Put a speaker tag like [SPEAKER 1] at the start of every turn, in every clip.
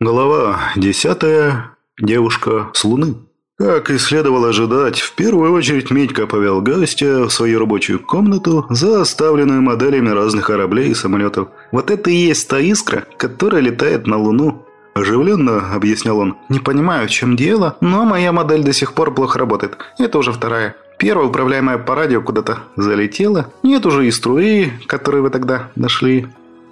[SPEAKER 1] Глава десятая. Девушка с Луны. Как и следовало ожидать, в первую очередь Митька повел гостя в свою рабочую комнату, заставленную моделями разных кораблей и самолетов. «Вот это и есть та искра, которая летает на Луну», – оживленно объяснял он. «Не понимаю, в чем дело, но моя модель до сих пор плохо работает. Это уже вторая. Первая, управляемая по радио, куда-то залетела. Нет уже и струи, которые вы тогда нашли.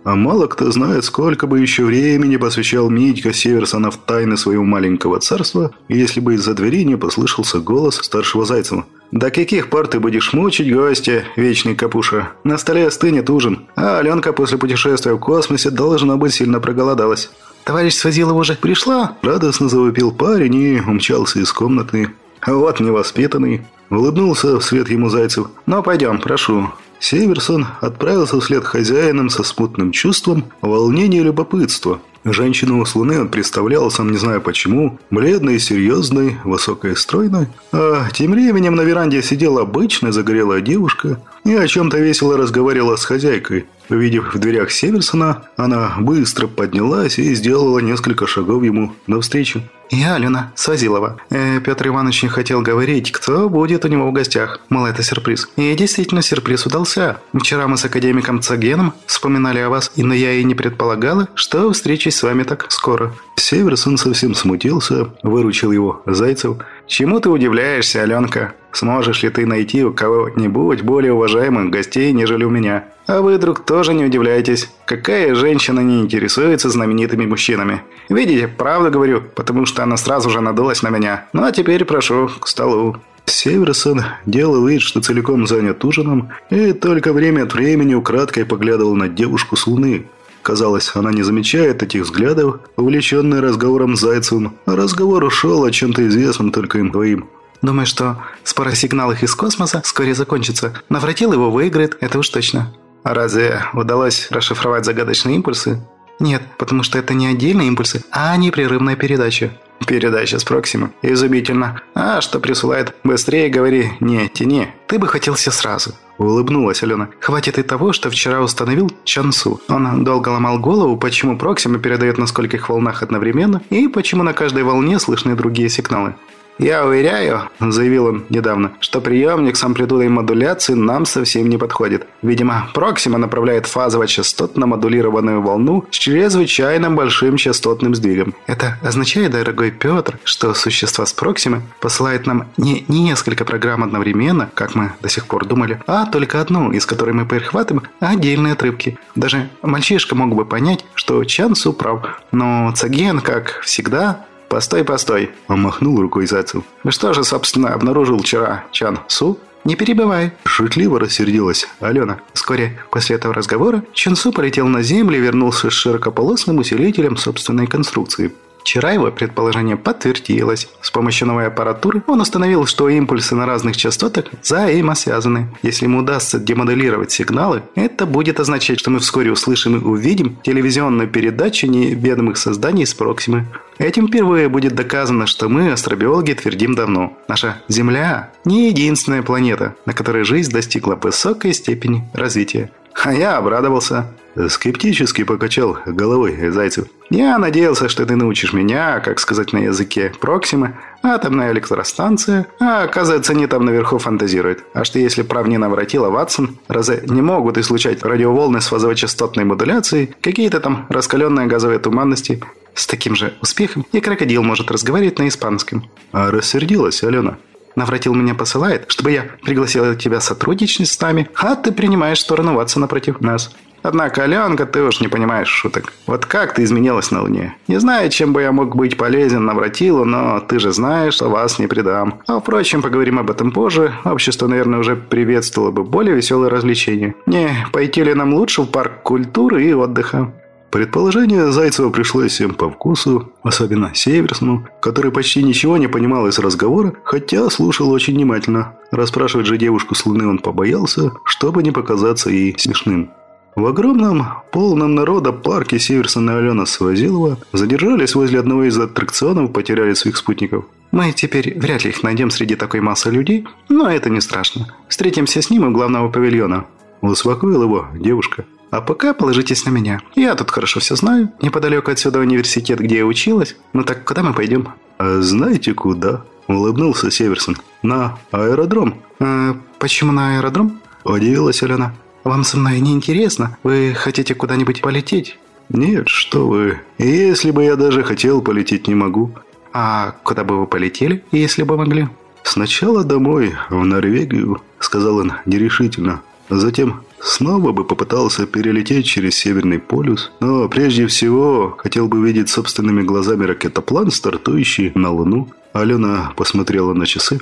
[SPEAKER 1] А мало кто знает, сколько бы еще времени посвящал Митька Северсона в тайны своего маленького царства, если бы из-за двери не послышался голос старшего Зайцева. «До каких пор ты будешь мучить гостя, вечный Капуша? На столе остынет ужин, а Аленка после путешествия в космосе должна быть сильно проголодалась». «Товарищ Свазилов уже пришла?» Радостно завопил парень и умчался из комнаты. «Вот невоспитанный». Улыбнулся вслед ему Зайцев. «Ну, пойдем, прошу. Северсон отправился вслед хозяинам со смутным чувством волнения и любопытства. Женщину с Луны он представлял, сам не знаю почему, бледной, серьезной, высокой и стройной. А тем временем на веранде сидела обычная загорелая девушка и о чем-то весело разговаривала с хозяйкой. Увидев в дверях Северсона, она быстро поднялась и сделала несколько шагов ему навстречу. «Я Алена Свазилова. Э, Петр Иванович не хотел говорить, кто будет у него в гостях. Мол, это сюрприз. И действительно, сюрприз удался. Вчера мы с академиком Цагеном вспоминали о вас, но я и не предполагала, что встречусь с вами так скоро». Северсон совсем смутился, выручил его Зайцев. «Чему ты удивляешься, Аленка? Сможешь ли ты найти у кого-нибудь более уважаемых гостей, нежели у меня? А вы, друг, тоже не удивляйтесь. Какая женщина не интересуется знаменитыми мужчинами? Видите, правду говорю, потому что она сразу же надулась на меня. Ну а теперь прошу к столу». Северсон делал вид, что целиком занят ужином, и только время от времени украдкой поглядывал на девушку с луны. Казалось, она не замечает этих взглядов, увлеченная разговором с Зайцевым. Разговор ушел о чем-то известном только им двоим. Думаю, что спора сигналов из космоса вскоре закончится. Навратил его выиграет, это уж точно. Разве удалось расшифровать загадочные импульсы? Нет, потому что это не отдельные импульсы, а непрерывная передача. Передача с Проксима. Изумительно. А что присылает? Быстрее говори, не тяни. Ты бы хотел все сразу. Улыбнулась Алена. Хватит и того, что вчера установил Чансу. Он долго ломал голову, почему Проксима передает на скольких волнах одновременно и почему на каждой волне слышны другие сигналы. «Я уверяю», – заявил он недавно, – «что приемник с амплитудой модуляции нам совсем не подходит. Видимо, Проксима направляет фазово-частотно-модулированную волну с чрезвычайно большим частотным сдвигом. Это означает, дорогой Петр, что существа с Проксимы посылают нам не несколько программ одновременно, как мы до сих пор думали, а только одну, из которой мы перехватываем отдельные отрывки. Даже мальчишка мог бы понять, что Чан Су прав, но Цаген, как всегда, «Постой, постой!» – он махнул рукой Зайцев. «Что же, собственно, обнаружил вчера Чан Су?» «Не перебивай!» – шутливо рассердилась Алена. Вскоре после этого разговора Чан Су полетел на землю и вернулся с широкополосным усилителем собственной конструкции. Вчера его предположение подтвердилось. С помощью новой аппаратуры он установил, что импульсы на разных частотах взаимосвязаны. Если ему удастся демоделировать сигналы, это будет означать, что мы вскоре услышим и увидим телевизионную передачу неведомых созданий с Проксимы. Этим впервые будет доказано, что мы, астробиологи, твердим давно. Наша Земля не единственная планета, на которой жизнь достигла высокой степени развития. А я обрадовался. Скептически покачал головой Зайцев. «Я надеялся, что ты научишь меня, как сказать на языке Проксимы, атомная электростанция, а оказывается, не там наверху фантазирует. А что если прав не навратила Ватсон, разве не могут излучать радиоволны с фазово-частотной модуляцией, какие-то там раскаленные газовые туманности? С таким же успехом и крокодил может разговаривать на испанском». А рассердилась Алена. Навратил меня посылает, чтобы я пригласила тебя сотрудничать с нами, а ты принимаешь сторону Ватсона против нас. Однако, Аленка, ты уж не понимаешь шуток. Вот как ты изменилась на Луне? Не знаю, чем бы я мог быть полезен Навратилу, но ты же знаешь, что вас не предам. А впрочем, поговорим об этом позже. Общество, наверное, уже приветствовало бы более веселые развлечения. Не, пойти ли нам лучше в парк культуры и отдыха? Предположение Зайцева пришлось всем по вкусу, особенно Северсону, который почти ничего не понимал из разговора, хотя слушал очень внимательно. Расспрашивать же девушку с Луны он побоялся, чтобы не показаться ей смешным. В огромном, полном народа парке Северсон и Алена Свозилова задержались возле одного из аттракционов, потеряли своих спутников. «Мы теперь вряд ли их найдем среди такой массы людей, но это не страшно. Встретимся с ним у главного павильона». Успокоил его девушка.
[SPEAKER 2] А пока положитесь на меня. Я тут хорошо все знаю. Неподалеку отсюда университет, где я училась. Ну так куда мы пойдем?»
[SPEAKER 1] «А знаете куда?» – улыбнулся Северсон. «На аэродром».
[SPEAKER 2] «Э, «Почему на аэродром?» – удивилась Алена. «Вам со мной не интересно? Вы хотите куда-нибудь полететь?»
[SPEAKER 1] «Нет, что вы. Если бы я даже хотел, полететь не могу».
[SPEAKER 2] «А куда бы вы полетели, если бы могли?»
[SPEAKER 1] «Сначала домой, в Норвегию», — сказал он нерешительно. Затем снова бы попытался перелететь через Северный полюс, но прежде всего хотел бы видеть собственными глазами ракетоплан, стартующий на Луну. Алена посмотрела на часы.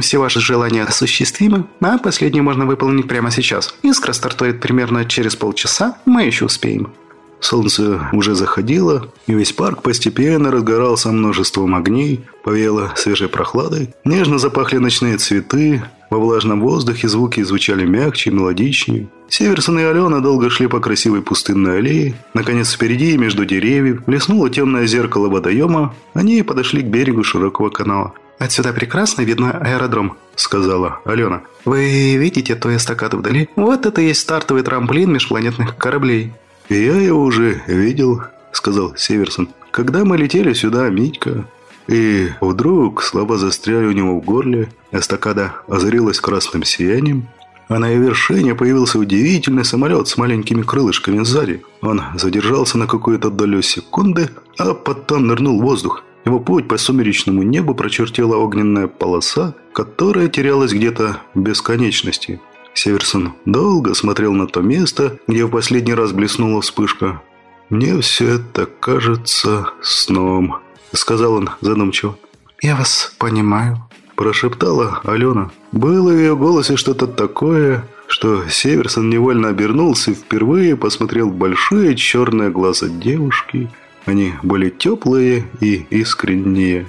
[SPEAKER 2] «Все ваши желания осуществимы, а последнее можно выполнить прямо сейчас. Искра стартует примерно через полчаса, мы еще успеем».
[SPEAKER 1] Солнце уже заходило, и весь парк постепенно разгорался множеством огней, повеяло свежей прохладой, нежно запахли ночные цветы, во влажном воздухе звуки звучали мягче, мелодичнее. Северсон и Алена долго шли по красивой пустынной аллее. Наконец, впереди, между деревьев, блеснуло темное зеркало водоема. Они подошли к берегу широкого канала.
[SPEAKER 2] «Отсюда прекрасно видно аэродром», — сказала Алена. «Вы видите ту эстакаду вдали? Вот это и есть стартовый трамплин межпланетных кораблей».
[SPEAKER 1] «Я его уже видел», — сказал Северсон. «Когда мы летели сюда, Митька...» И вдруг слова застряли у него в горле, эстакада озарилась красным сиянием, а на ее вершине появился удивительный самолет с маленькими крылышками сзади. Он задержался на какую-то долю секунды, а потом нырнул в воздух. Его путь по сумеречному небу прочертила огненная полоса, которая терялась где-то в бесконечности. Северсон долго смотрел на то место, где в последний раз блеснула вспышка. «Мне все это кажется сном», — сказал он задумчиво.
[SPEAKER 2] «Я вас понимаю», —
[SPEAKER 1] прошептала Алена. Было в ее голосе что-то такое, что Северсон невольно обернулся и впервые посмотрел в большие черные глаза девушки. Они были теплые и искренние.